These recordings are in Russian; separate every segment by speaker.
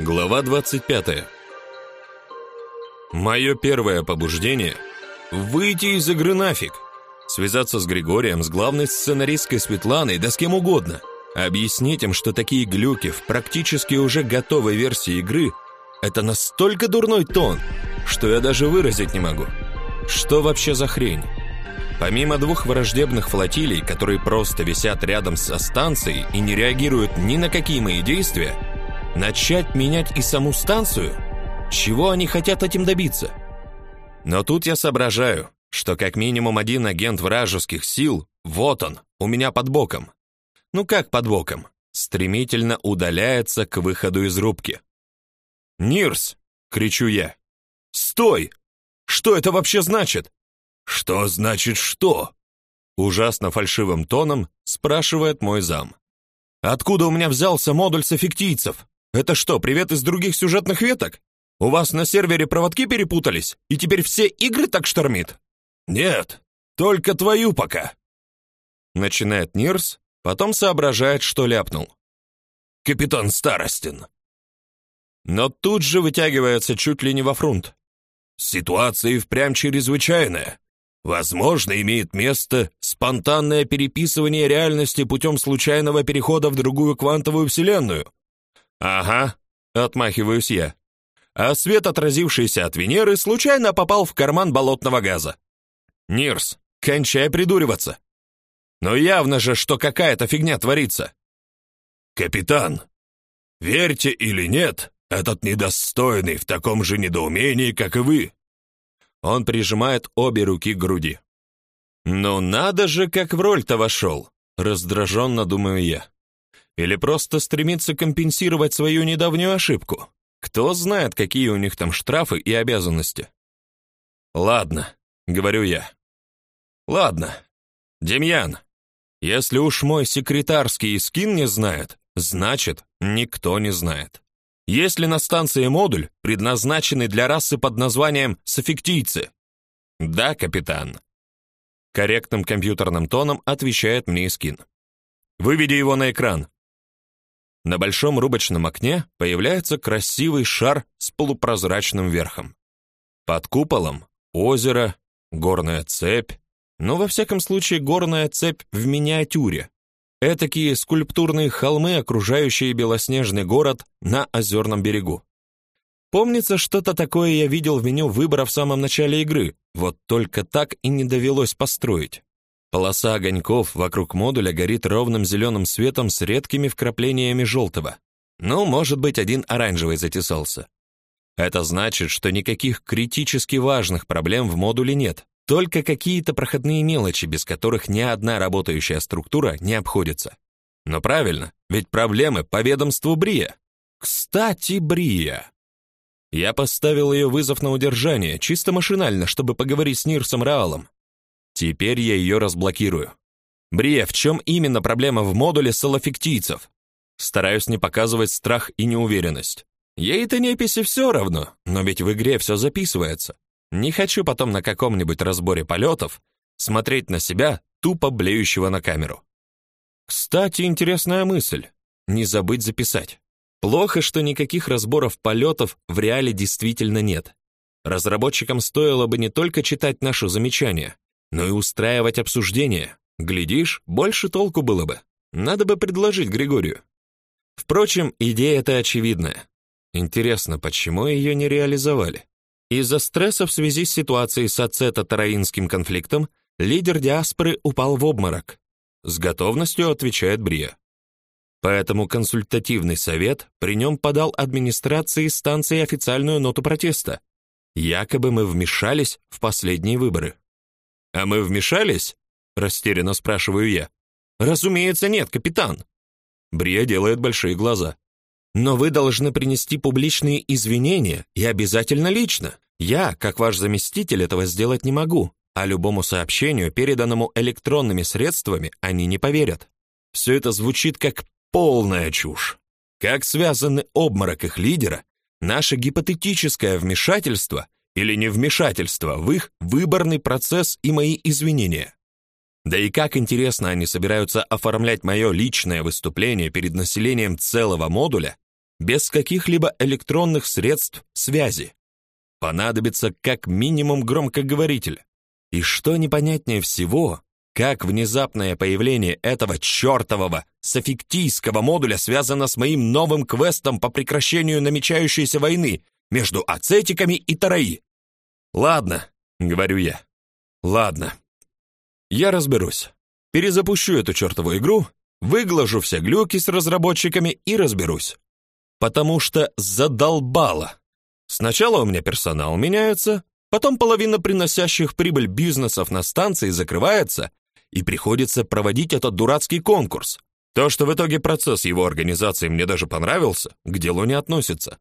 Speaker 1: Глава 25. Мое первое побуждение – выйти из игры нафиг. Связаться с Григорием, с главной сценаристкой Светланой, да с кем угодно. Объяснить им, что такие глюки в практически уже готовой версии игры – это настолько дурной тон, что я даже выразить не могу. Что вообще за хрень? Помимо двух враждебных флотилий, которые просто висят рядом со станцией и не реагируют ни на какие мои действия – Начать менять и саму станцию? Чего они хотят этим добиться? Но тут я соображаю, что как минимум один агент вражеских сил, вот он, у меня под боком. Ну как под боком? Стремительно удаляется к выходу из рубки. «Нирс!» — кричу я. «Стой! Что это вообще значит?»
Speaker 2: «Что значит что?»
Speaker 1: Ужасно фальшивым тоном спрашивает мой зам. «Откуда у меня взялся модуль софиктийцев?» Это что, привет из других сюжетных веток? У вас на сервере проводки перепутались, и теперь все игры так штормит?
Speaker 2: Нет, только твою пока.
Speaker 1: Начинает Нирс, потом соображает, что ляпнул.
Speaker 2: Капитан Старостин.
Speaker 1: Но тут же вытягивается чуть ли не во фронт.
Speaker 2: Ситуация и впрямь чрезвычайная. Возможно, имеет место спонтанное переписывание реальности путем случайного перехода в другую квантовую вселенную.
Speaker 1: «Ага», — отмахиваюсь я. А свет, отразившийся от Венеры, случайно попал в карман болотного газа. «Нирс, кончай придуриваться. Но явно же, что какая-то фигня творится».
Speaker 2: «Капитан, верьте или нет, этот недостойный в таком же недоумении, как и вы».
Speaker 1: Он прижимает обе руки к груди. «Ну надо же, как в роль-то вошел!» Раздраженно думаю я. Или просто стремится компенсировать свою недавнюю ошибку? Кто знает, какие у них там штрафы и обязанности? Ладно, говорю я. Ладно. Демьян, если уж мой секретарский скин не знает, значит, никто не знает. Есть ли на станции модуль, предназначенный для расы под названием софиктийцы? Да, капитан. Корректным компьютерным тоном отвечает мне скин. Выведи его на экран. На большом рубочном окне появляется красивый шар с полупрозрачным верхом. Под куполом озеро, горная цепь, но во всяком случае горная цепь в миниатюре. Этакие скульптурные холмы, окружающие белоснежный город на озерном берегу. Помнится, что-то такое я видел в меню выбора в самом начале игры, вот только так и не довелось построить. Полоса огоньков вокруг модуля горит ровным зеленым светом с редкими вкраплениями желтого. Ну, может быть, один оранжевый затесался. Это значит, что никаких критически важных проблем в модуле нет, только какие-то проходные мелочи, без которых ни одна работающая структура не обходится. Но правильно, ведь проблемы по ведомству Брия. Кстати, Брия. Я поставил ее вызов на удержание, чисто машинально, чтобы поговорить с Нирсом Раалом. Теперь я ее разблокирую. Брия, в чем именно проблема в модуле салафиктийцев? Стараюсь не показывать страх и неуверенность. Ей-то неписи все равно, но ведь в игре все записывается. Не хочу потом на каком-нибудь разборе полетов смотреть на себя, тупо блеющего на камеру. Кстати, интересная мысль. Не забыть записать. Плохо, что никаких разборов полетов в реале действительно нет. Разработчикам стоило бы не только читать наши замечания, но и устраивать обсуждения. Глядишь, больше толку было бы. Надо бы предложить Григорию. Впрочем, идея-то очевидная. Интересно, почему ее не реализовали? Из-за стресса в связи с ситуацией с ацетотараинским конфликтом лидер диаспоры упал в обморок. С готовностью отвечает Брия. Поэтому консультативный совет при нем подал администрации станции официальную ноту протеста. Якобы мы вмешались в последние выборы. «А мы вмешались?» — растерянно спрашиваю я. «Разумеется, нет, капитан». Брия делает большие глаза. «Но вы должны принести публичные извинения и обязательно лично. Я, как ваш заместитель, этого сделать не могу, а любому сообщению, переданному электронными средствами, они не поверят. Все это звучит как полная чушь. Как связаны обморок их лидера, наше гипотетическое вмешательство или невмешательство в их выборный процесс и мои извинения. Да и как интересно они собираются оформлять мое личное выступление перед населением целого модуля, без каких-либо электронных средств связи. Понадобится как минимум громкоговоритель. И что непонятнее всего, как внезапное появление этого чертового софиктийского модуля связано с моим новым квестом по прекращению намечающейся войны между ацетиками и тараи. Ладно, говорю я. Ладно. Я разберусь. Перезапущу эту чертову игру, выглажу все глюки с разработчиками и разберусь. Потому что задолбало. Сначала у меня персонал меняется, потом половина приносящих прибыль бизнесов на станции закрывается, и приходится проводить этот дурацкий конкурс. То, что в итоге процесс его организации мне даже понравился, к делу не относится.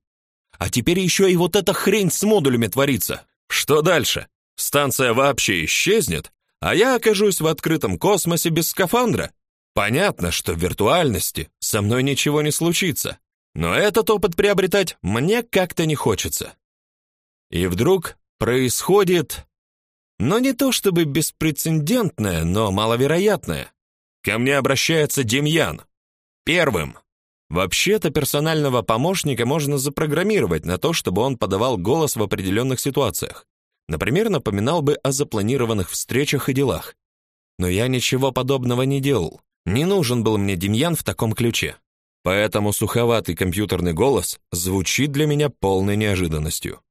Speaker 1: А теперь еще и вот эта хрень с модулями творится. Что дальше? Станция вообще исчезнет, а я окажусь в открытом космосе без скафандра? Понятно, что в виртуальности со мной ничего не случится, но этот опыт приобретать мне как-то не хочется. И вдруг происходит но не то чтобы беспрецедентное, но маловероятное. Ко мне обращается Демьян. Первым. Вообще-то персонального помощника можно запрограммировать на то, чтобы он подавал голос в определенных ситуациях. Например, напоминал бы о запланированных встречах и делах. Но я ничего подобного не делал. Не нужен был мне Демьян в таком ключе. Поэтому суховатый компьютерный голос звучит для меня полной неожиданностью.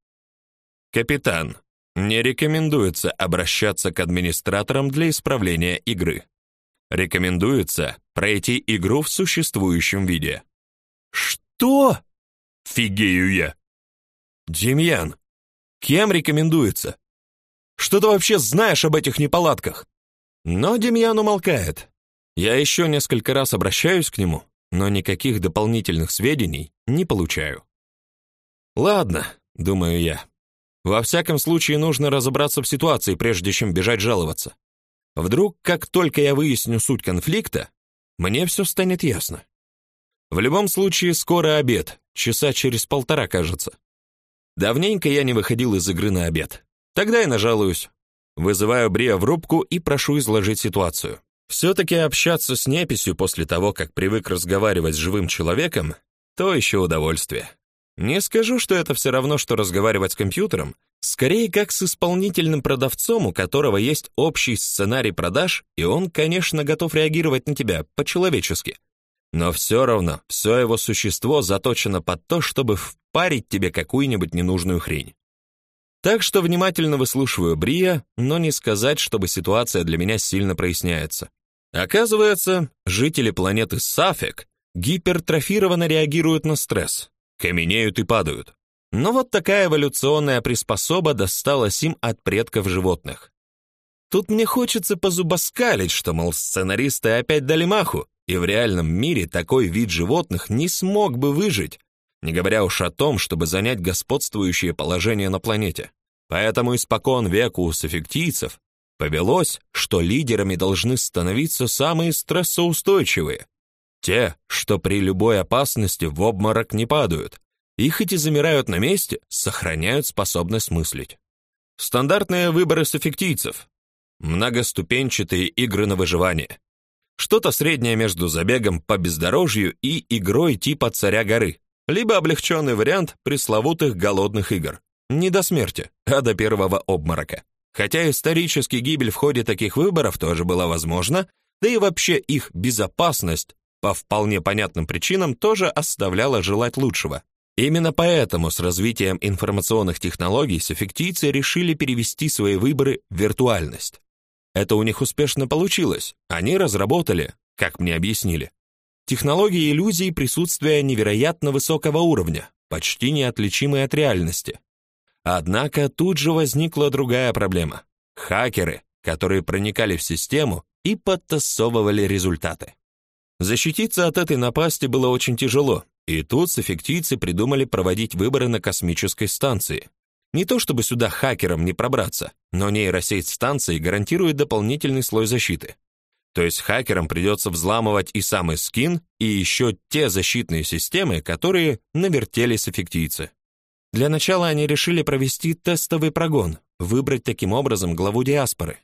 Speaker 1: Капитан, не рекомендуется обращаться к администраторам для исправления игры. Рекомендуется пройти игру в существующем виде. Что? Фигею я. Демьян, кем рекомендуется? Что ты вообще знаешь об этих неполадках? Но Демьян умолкает. Я еще несколько раз обращаюсь к нему, но никаких дополнительных сведений не получаю. Ладно, думаю я. Во всяком случае, нужно разобраться в ситуации, прежде чем бежать жаловаться. Вдруг, как только я выясню суть конфликта, мне все станет ясно. В любом случае, скоро обед, часа через полтора, кажется. Давненько я не выходил из игры на обед. Тогда я нажалуюсь. Вызываю Бриа в рубку и прошу изложить ситуацию. Все-таки общаться с неписью после того, как привык разговаривать с живым человеком, то еще удовольствие. Не скажу, что это все равно, что разговаривать с компьютером, скорее как с исполнительным продавцом, у которого есть общий сценарий продаж, и он, конечно, готов реагировать на тебя по-человечески. Но все равно все его существо заточено под то, чтобы впарить тебе какую-нибудь ненужную хрень. Так что внимательно выслушиваю Брия, но не сказать, чтобы ситуация для меня сильно проясняется. Оказывается, жители планеты Сафек гипертрофированно реагируют на стресс, каменеют и падают. Но вот такая эволюционная приспособа досталась им от предков животных. Тут мне хочется позубоскалить, что, мол, сценаристы опять дали маху, и в реальном мире такой вид животных не смог бы выжить, не говоря уж о том, чтобы занять господствующее положение на планете. Поэтому испокон веку у софиктийцев повелось, что лидерами должны становиться самые стрессоустойчивые, те, что при любой опасности в обморок не падают, и хоть и замирают на месте, сохраняют способность мыслить. Стандартные выборы софиктийцев. Многоступенчатые игры на выживание. Что-то среднее между забегом по бездорожью и игрой типа царя горы, либо облегченный вариант пресловутых голодных игр. Не до смерти, а до первого обморока. Хотя исторически гибель в ходе таких выборов тоже была возможна, да и вообще их безопасность по вполне понятным причинам тоже оставляло желать лучшего. Именно поэтому с развитием информационных технологий софиктийцы решили перевести свои выборы в виртуальность. Это у них успешно получилось. Они разработали, как мне объяснили, технологии иллюзии присутствия невероятно высокого уровня, почти неотличимой от реальности. Однако тут же возникла другая проблема. Хакеры, которые проникали в систему и подтасовывали результаты. Защититься от этой напасти было очень тяжело, и тут софиктийцы придумали проводить выборы на космической станции. Не то чтобы сюда хакерам не пробраться, но нейросеть станции гарантирует дополнительный слой защиты. То есть хакерам придется взламывать и самый скин, и еще те защитные системы, которые навертели софиктийцы. Для начала они решили провести тестовый прогон, выбрать таким образом главу диаспоры.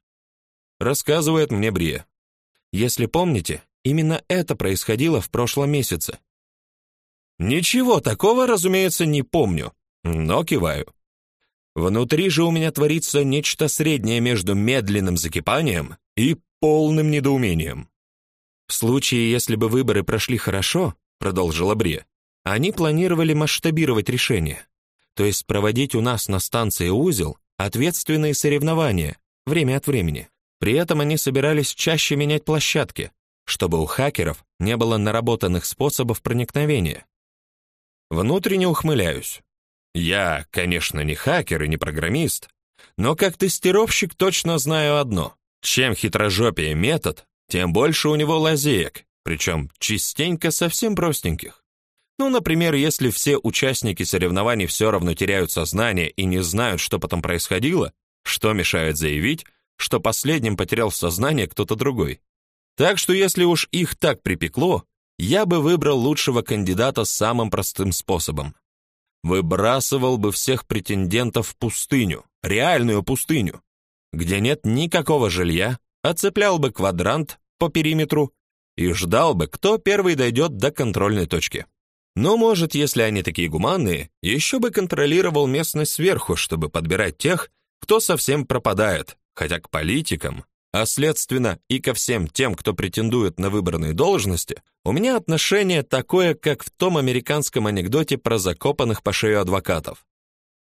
Speaker 1: Рассказывает мне Брия. Если помните, Именно это происходило в прошлом месяце. Ничего такого, разумеется, не помню, но киваю. Внутри же у меня творится нечто среднее между медленным закипанием и полным недоумением. В случае, если бы выборы прошли хорошо, продолжила Бри, они планировали масштабировать решение, то есть проводить у нас на станции узел ответственные соревнования время от времени. При этом они собирались чаще менять площадки, чтобы у хакеров не было наработанных способов проникновения. Внутренне ухмыляюсь. Я, конечно, не хакер и не программист, но как тестировщик точно знаю одно: чем хитрожопее метод, тем больше у него лазеек, причем частенько совсем простеньких. Ну, например, если все участники соревнований все равно теряют сознание и не знают, что потом происходило, что мешает заявить, что последним потерял сознание кто-то другой? Так что если уж их так припекло, я бы выбрал лучшего кандидата самым простым способом. Выбрасывал бы всех претендентов в пустыню, реальную пустыню, где нет никакого жилья, оцеплял бы квадрант по периметру и ждал бы, кто первый дойдет до контрольной точки. Но, может, если они такие гуманные, еще бы контролировал местность сверху, чтобы подбирать тех, кто совсем пропадает, хотя к политикам, а следственно и ко всем тем, кто претендует на выбранные должности, у меня отношение такое, как в том американском анекдоте про закопанных по шею адвокатов.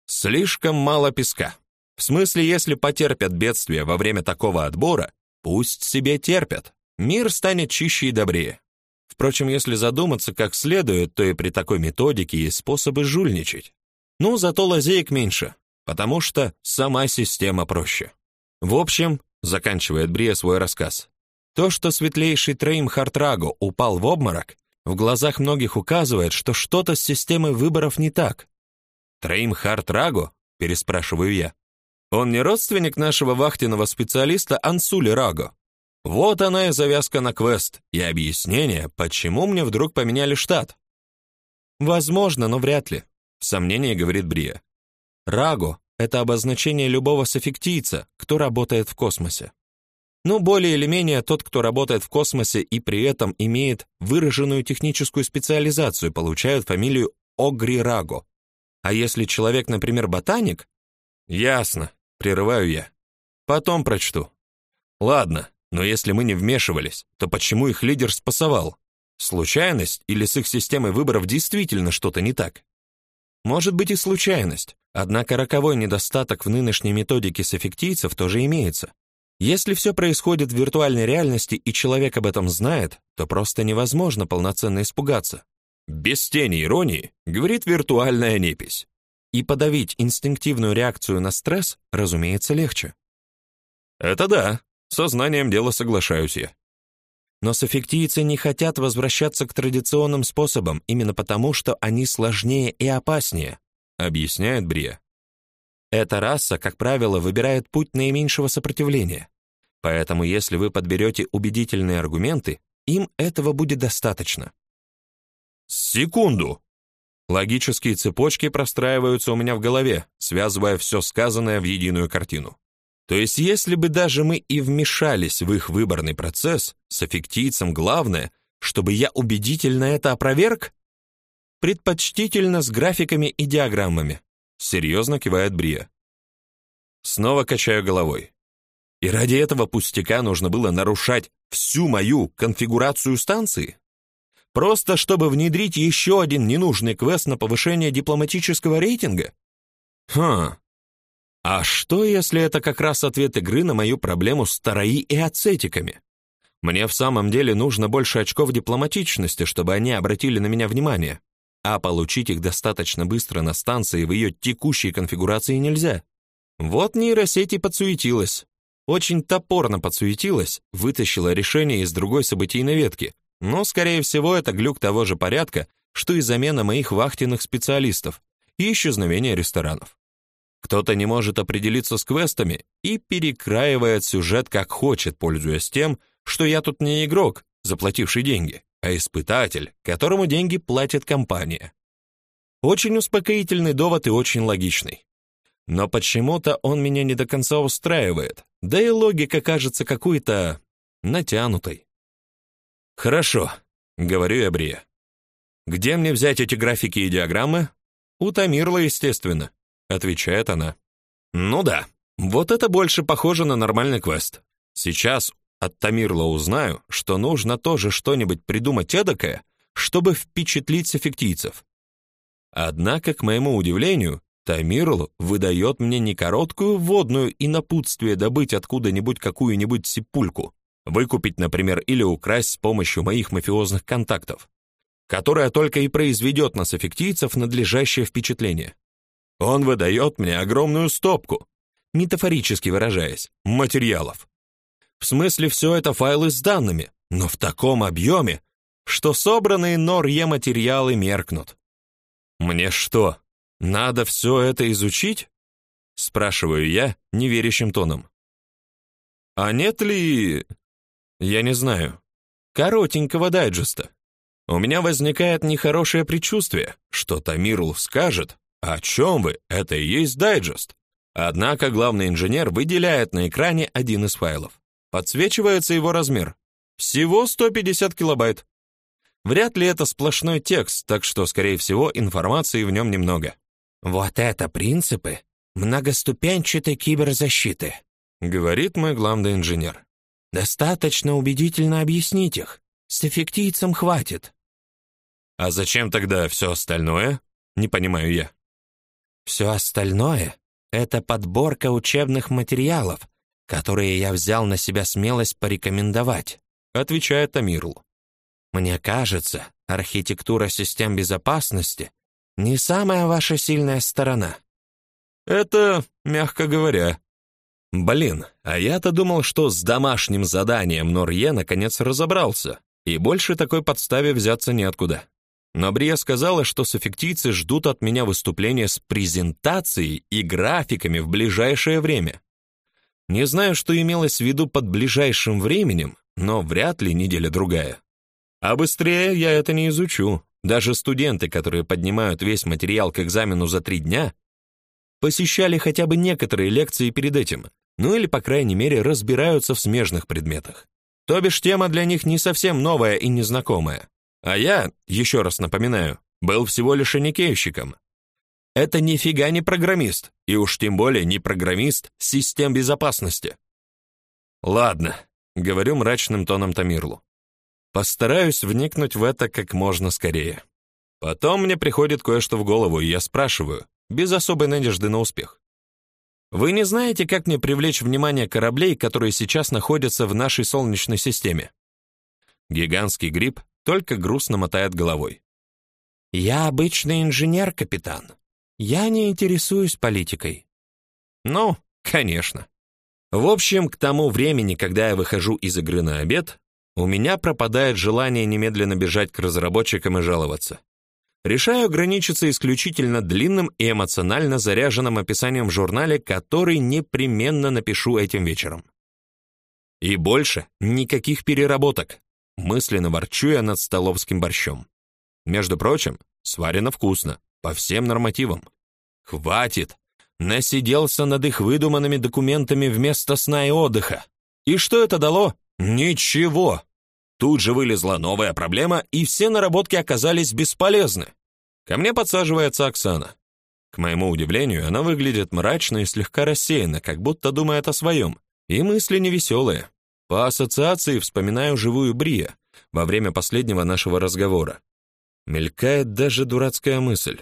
Speaker 1: Слишком мало песка. В смысле, если потерпят бедствие во время такого отбора, пусть себе терпят. Мир станет чище и добрее. Впрочем, если задуматься как следует, то и при такой методике есть способы жульничать. Ну, зато лазеек меньше, потому что сама система проще. В общем, заканчивает Брия свой рассказ. То, что светлейший Трейм Хартраго упал в обморок, в глазах многих указывает, что что-то с системой выборов не так. Трейм Хартраго? переспрашиваю я. Он не родственник нашего вахтенного специалиста Ансули Раго. Вот она и завязка на квест, и объяснение, почему мне вдруг поменяли штат. Возможно, но вряд ли, в сомнении говорит Брия. Раго это обозначение любого софиктийца, кто работает в космосе. Ну, более или менее тот, кто работает в космосе и при этом имеет выраженную техническую специализацию, получает фамилию Огрираго. А если человек, например, ботаник? Ясно, прерываю я. Потом прочту. Ладно, но если мы не вмешивались, то почему их лидер спасовал? Случайность или с их системой выборов действительно что-то не так? Может быть и случайность, Однако роковой недостаток в нынешней методике с эффектийцев тоже имеется. Если все происходит в виртуальной реальности и человек об этом знает, то просто невозможно полноценно испугаться. Без тени иронии, говорит виртуальная непись. И подавить инстинктивную реакцию на стресс, разумеется, легче. Это да, сознанием дела соглашаюсь я. Но софиктийцы не хотят возвращаться к традиционным способам именно потому, что они сложнее и опаснее, объясняет Брия. Эта раса, как правило, выбирает путь наименьшего сопротивления. Поэтому если вы подберете убедительные аргументы, им этого будет достаточно. Секунду. Логические цепочки простраиваются у меня в голове, связывая все сказанное в единую картину. То есть, если бы даже мы и вмешались в их выборный процесс, с эффектийцем главное, чтобы я убедительно это опроверг? Предпочтительно с графиками и диаграммами, серьезно кивает Брия. Снова качаю головой. И ради этого пустяка нужно было нарушать всю мою конфигурацию станции? Просто чтобы внедрить еще один ненужный квест на повышение дипломатического рейтинга? Хм. А что, если это как раз ответ игры на мою проблему с тараи и ацетиками? Мне в самом деле нужно больше очков дипломатичности, чтобы они обратили на меня внимание а получить их достаточно быстро на станции в ее текущей конфигурации нельзя. Вот нейросеть и подсуетилась. Очень топорно подсуетилась, вытащила решение из другой событийной ветки, но, скорее всего, это глюк того же порядка, что и замена моих вахтенных специалистов и исчезновение ресторанов. Кто-то не может определиться с квестами и перекраивает сюжет как хочет, пользуясь тем, что я тут не игрок, заплативший деньги а испытатель, которому деньги платит компания. Очень успокоительный довод и очень логичный. Но почему-то он меня не до конца устраивает, да и логика кажется какой-то натянутой. «Хорошо», — говорю я Брия. Где мне взять эти графики и диаграммы? У Тамирла, естественно, отвечает она. Ну да, вот это больше похоже на нормальный квест. Сейчас от Тамирла узнаю, что нужно тоже что-нибудь придумать эдакое, чтобы впечатлить эффектийцев. Однако, к моему удивлению, Тамирл выдает мне не короткую вводную и напутствие добыть откуда-нибудь какую-нибудь сипульку, выкупить, например, или украсть с помощью моих мафиозных контактов, которая только и произведет на эффектийцев надлежащее впечатление. Он выдает мне огромную стопку, метафорически выражаясь, материалов. В смысле, все это файлы с данными, но в таком объеме, что собранные НОРЕ материалы меркнут. Мне что, надо все это изучить? Спрашиваю я неверящим тоном. А нет ли... Я не знаю. Коротенького дайджеста. У меня возникает нехорошее предчувствие, что Тамирл скажет, о чем вы, это и есть дайджест. Однако главный инженер выделяет на экране один из файлов. Подсвечивается его размер. Всего 150 килобайт. Вряд ли это сплошной текст, так что, скорее всего, информации в нем немного.
Speaker 3: Вот это принципы многоступенчатой киберзащиты,
Speaker 1: говорит мой главный инженер.
Speaker 3: Достаточно убедительно объяснить их. С эффектийцем хватит.
Speaker 1: А зачем тогда все остальное? Не понимаю я.
Speaker 3: Все остальное это подборка учебных материалов, которые я взял на себя смелость порекомендовать,
Speaker 1: отвечает Тамирл.
Speaker 3: Мне кажется, архитектура систем безопасности не самая ваша сильная сторона.
Speaker 1: Это, мягко говоря. Блин, а я-то думал, что с домашним заданием Норье наконец разобрался, и больше такой подставе взяться неоткуда. Но Брия сказала, что софиктийцы ждут от меня выступления с презентацией и графиками в ближайшее время. Не знаю, что имелось в виду под ближайшим временем, но вряд ли неделя-другая. А быстрее я это не изучу. Даже студенты, которые поднимают весь материал к экзамену за три дня, посещали хотя бы некоторые лекции перед этим, ну или, по крайней мере, разбираются в смежных предметах. То бишь тема для них не совсем новая и незнакомая. А я, еще раз напоминаю, был всего лишь аникейщиком. Это нифига не программист, и уж тем более не программист систем безопасности. Ладно, говорю мрачным тоном Тамирлу. Постараюсь вникнуть в это как можно скорее. Потом мне приходит кое-что в голову, и я спрашиваю, без особой надежды на успех. Вы не знаете, как мне привлечь внимание кораблей, которые сейчас находятся в нашей Солнечной системе? Гигантский гриб только грустно мотает головой.
Speaker 3: Я обычный инженер, капитан. Я не интересуюсь политикой.
Speaker 1: Ну, конечно. В общем, к тому времени, когда я выхожу из игры на обед, у меня пропадает желание немедленно бежать к разработчикам и жаловаться. Решаю ограничиться исключительно длинным и эмоционально заряженным описанием в журнале, который непременно напишу этим вечером. И больше никаких переработок. Мысленно ворчу я над столовским борщом. Между прочим, сварено вкусно, по всем нормативам. Хватит! Насиделся над их выдуманными документами вместо сна и отдыха. И что это дало? Ничего. Тут же вылезла новая проблема, и все наработки оказались бесполезны. Ко мне подсаживается Оксана. К моему удивлению, она выглядит мрачно и слегка рассеянно, как будто думает о своем, и мысли невеселые. По ассоциации вспоминаю живую Брия во время последнего нашего разговора. Мелькает даже дурацкая мысль.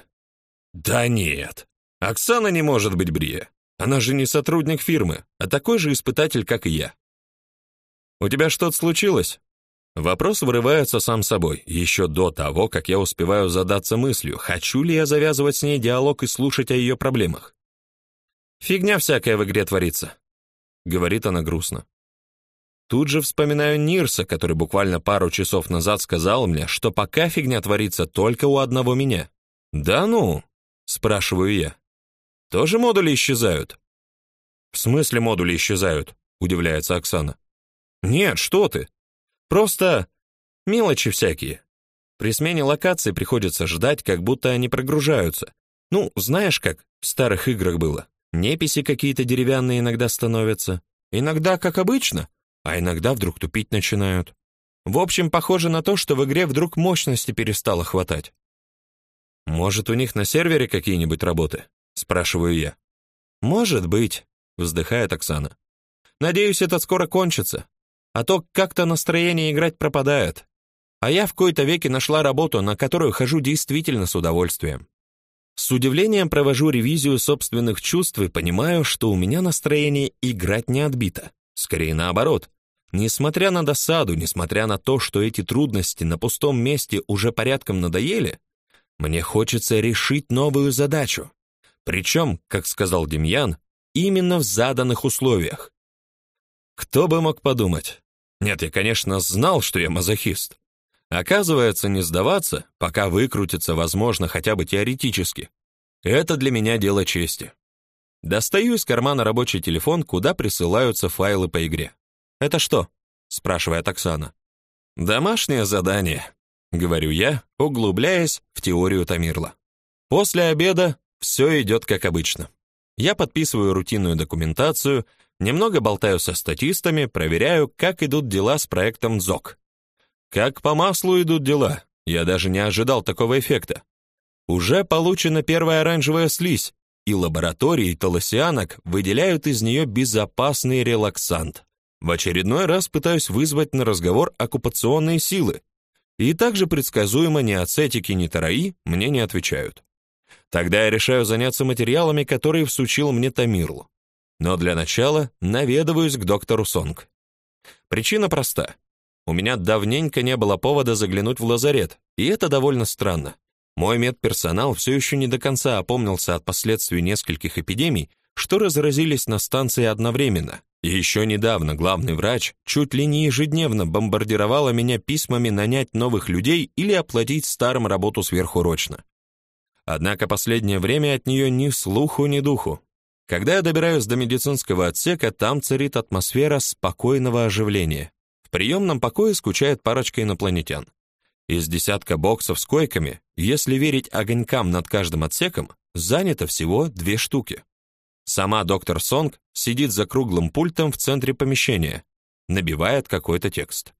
Speaker 1: Да нет, Оксана не может быть Брия. Она же не сотрудник фирмы, а такой же испытатель, как и я. «У тебя что-то случилось?» Вопрос вырывается сам собой, еще до того, как я успеваю задаться мыслью, хочу ли я завязывать с ней диалог и слушать о ее проблемах. «Фигня всякая в игре творится», — говорит она грустно. Тут же вспоминаю Нирса, который буквально пару часов назад сказал мне, что пока фигня творится только у одного меня. «Да ну?» — спрашиваю я. «Тоже модули исчезают?» «В смысле модули исчезают?» — удивляется Оксана. Нет, что ты? Просто мелочи всякие. При смене локации приходится ждать, как будто они прогружаются. Ну, знаешь, как в старых играх было. Неписи какие-то деревянные иногда становятся. Иногда, как обычно, а иногда вдруг тупить начинают.
Speaker 3: В общем, похоже на то, что в игре вдруг мощности перестало хватать.
Speaker 1: Может, у них на сервере какие-нибудь работы? спрашиваю я.
Speaker 3: Может быть, вздыхает Оксана. Надеюсь, это скоро кончится. А то как-то настроение играть пропадает. А я в кои-то веки нашла работу, на которую хожу действительно с удовольствием. С удивлением провожу ревизию собственных чувств и понимаю, что у меня настроение играть не отбито. Скорее наоборот. Несмотря на досаду, несмотря на то, что эти трудности на пустом месте уже порядком надоели, мне хочется решить новую задачу. Причем, как сказал Демьян, именно в заданных условиях. Кто бы мог подумать? Нет, я, конечно, знал, что я мазохист. Оказывается, не сдаваться, пока выкрутиться возможно хотя бы теоретически. Это для меня дело чести. Достаю из кармана рабочий телефон, куда присылаются файлы по игре. «Это что?» — спрашивает Оксана. «Домашнее задание», — говорю я, углубляясь в теорию Тамирла. После обеда все идет как обычно. Я подписываю рутинную документацию, немного болтаю со статистами, проверяю, как идут дела с проектом ЗОК. Как по маслу идут дела. Я даже не ожидал такого эффекта. Уже получена первая оранжевая слизь, и лаборатории толосианок выделяют из нее безопасный релаксант. В очередной раз пытаюсь вызвать на разговор оккупационные силы, и также предсказуемо ни ацетики, ни тараи мне не отвечают. Тогда я решаю заняться материалами, которые всучил мне Тамирл. Но для начала наведываюсь к доктору Сонг. Причина проста. У меня давненько не было повода заглянуть в лазарет, и это довольно странно. Мой медперсонал все еще не до конца опомнился от последствий нескольких эпидемий, что разразились на станции одновременно. Еще недавно главный врач чуть ли не ежедневно бомбардировала меня письмами нанять новых людей или оплатить старым работу сверхурочно. Однако последнее время от нее ни слуху, ни духу. Когда я добираюсь до медицинского отсека, там царит атмосфера спокойного оживления приемном покое скучает парочка инопланетян. Из десятка боксов с койками, если верить огонькам над каждым отсеком, занято всего две штуки. Сама доктор Сонг сидит за круглым пультом в центре помещения, набивает какой-то текст.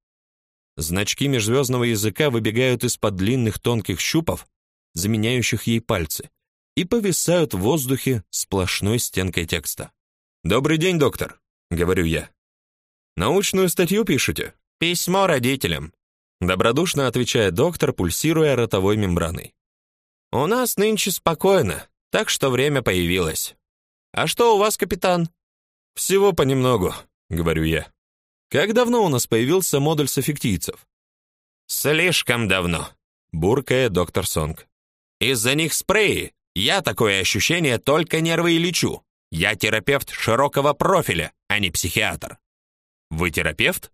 Speaker 3: Значки межзвездного языка выбегают из-под длинных тонких щупов, заменяющих ей пальцы, и повисают в воздухе сплошной стенкой текста. «Добрый день, доктор», — говорю я. Научную статью пишете? Письмо родителям. Добродушно отвечает доктор, пульсируя ротовой мембраной. У нас нынче спокойно, так что время появилось. А что у вас, капитан? Всего понемногу, говорю я. Как давно у нас появился модуль с эффектийцев? Слишком давно, буркает доктор Сонг. Из-за них спреи. Я такое ощущение только нервы и лечу. Я терапевт широкого профиля, а не психиатр. Вы терапевт?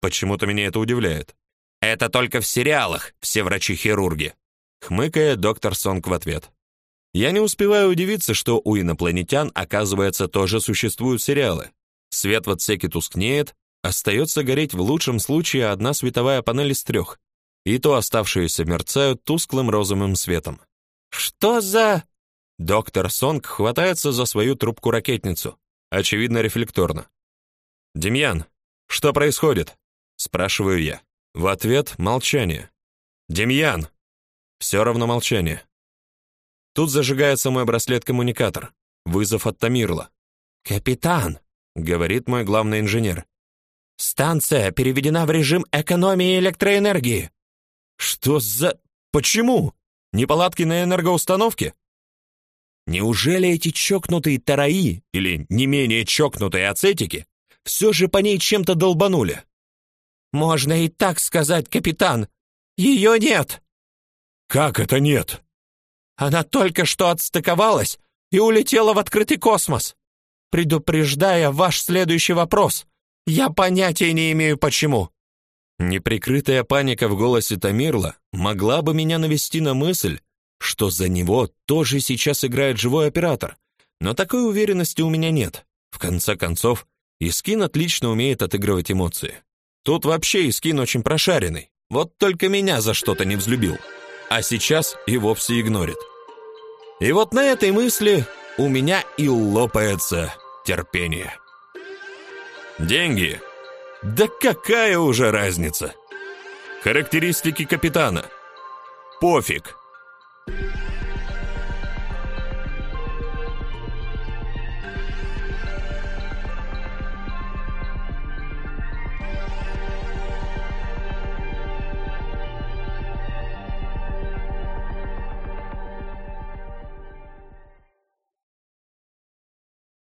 Speaker 3: Почему-то меня это удивляет. Это только в сериалах все врачи-хирурги. Хмыкая, доктор Сонг в ответ. Я не успеваю удивиться, что у инопланетян, оказывается, тоже существуют сериалы. Свет в отсеке тускнеет, остается гореть в лучшем случае одна световая панель из трех, и то оставшиеся мерцают тусклым розовым светом. «Что за...» Доктор Сонг хватается за свою трубку-ракетницу, очевидно, рефлекторно. «Демьян, что происходит?» — спрашиваю я. В ответ — молчание. «Демьян!» Все равно молчание. Тут зажигается мой браслет-коммуникатор. Вызов от Тамирла. «Капитан!» — говорит мой главный инженер. «Станция переведена в режим экономии электроэнергии». «Что за... Почему? Неполадки на энергоустановке?» Неужели эти чокнутые тараи, или не менее чокнутые ацетики, все же по ней чем-то долбанули. Можно и так сказать, капитан. Ее нет. Как это нет? Она только что отстыковалась и улетела в открытый космос. Предупреждая ваш следующий вопрос, я понятия не имею почему. Неприкрытая паника в голосе Тамирла могла бы меня навести на мысль, что за него тоже сейчас играет живой оператор, но такой уверенности у меня нет. В конце концов, Искин отлично умеет отыгрывать эмоции. Тут вообще Искин очень прошаренный. Вот только меня за что-то не взлюбил а сейчас и вовсе игнорит. И вот на этой мысли у меня и лопается терпение. Деньги. Да какая уже разница?
Speaker 1: Характеристики капитана. Пофиг.